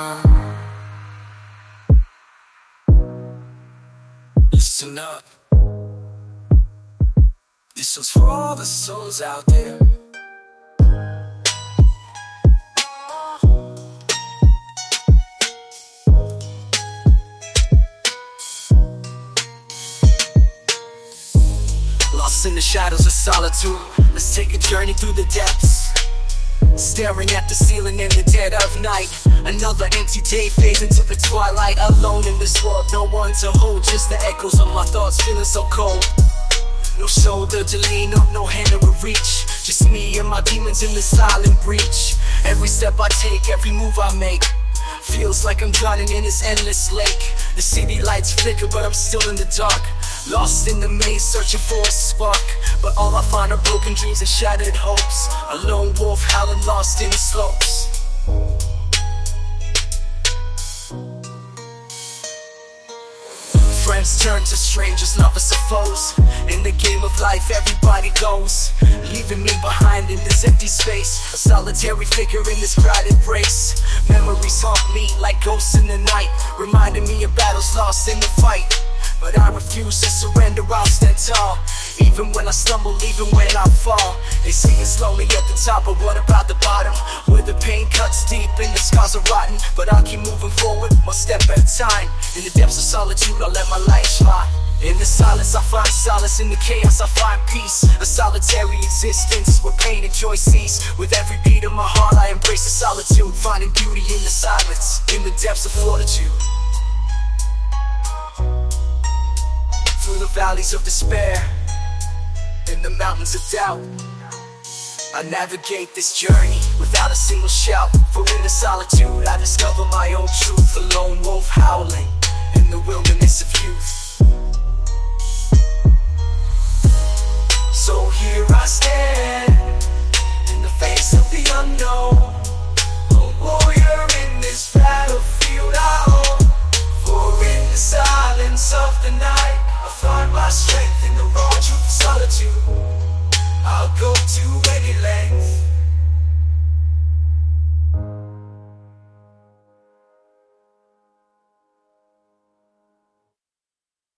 Uh-huh. Listen up. This is for all the souls out there. Lost in the shadows of solitude. Let's take a journey through the depths. Staring at the ceiling in the dead of night. Another empty day fades into the twilight. Alone in this world, no one to hold. Just the echoes of my thoughts feeling so cold. No shoulder to lean on, no hand to reach. Just me and my demons in the silent breach. Every step I take, every move I make. Feels like I'm drowning in this endless lake. The city lights flicker, but I'm still in the dark. Lost in the maze, searching for a spark. But all I find are broken dreams and shattered hopes. A lone wolf howling lost in the slopes. Friends turn to strangers, lovers to foes. In the game of life, everybody goes. Leaving me behind in this empty space. A solitary figure in this crowded race. Memories haunt me like ghosts in the night. Reminding me of battles lost in the fight. But I refuse to surrender, I'll stand tall. Even when I stumble, even when I fall. They see it slowly at the top, but what about the bottom? Where the pain cuts deep and the scars are rotten. But I'll keep moving forward, one step at a time. In the depths of solitude, I'll let my light shine. In the silence, I find solace. In the chaos, I find peace. A solitary existence where pain and joy cease. With every beat of my heart, I embrace the solitude. Finding beauty in the silence, in the depths of fortitude. Valleys of despair, in the mountains of doubt. I navigate this journey without a single shout. For in the solitude, I discover my own truth. A lone wolf howling in the wilderness of youth.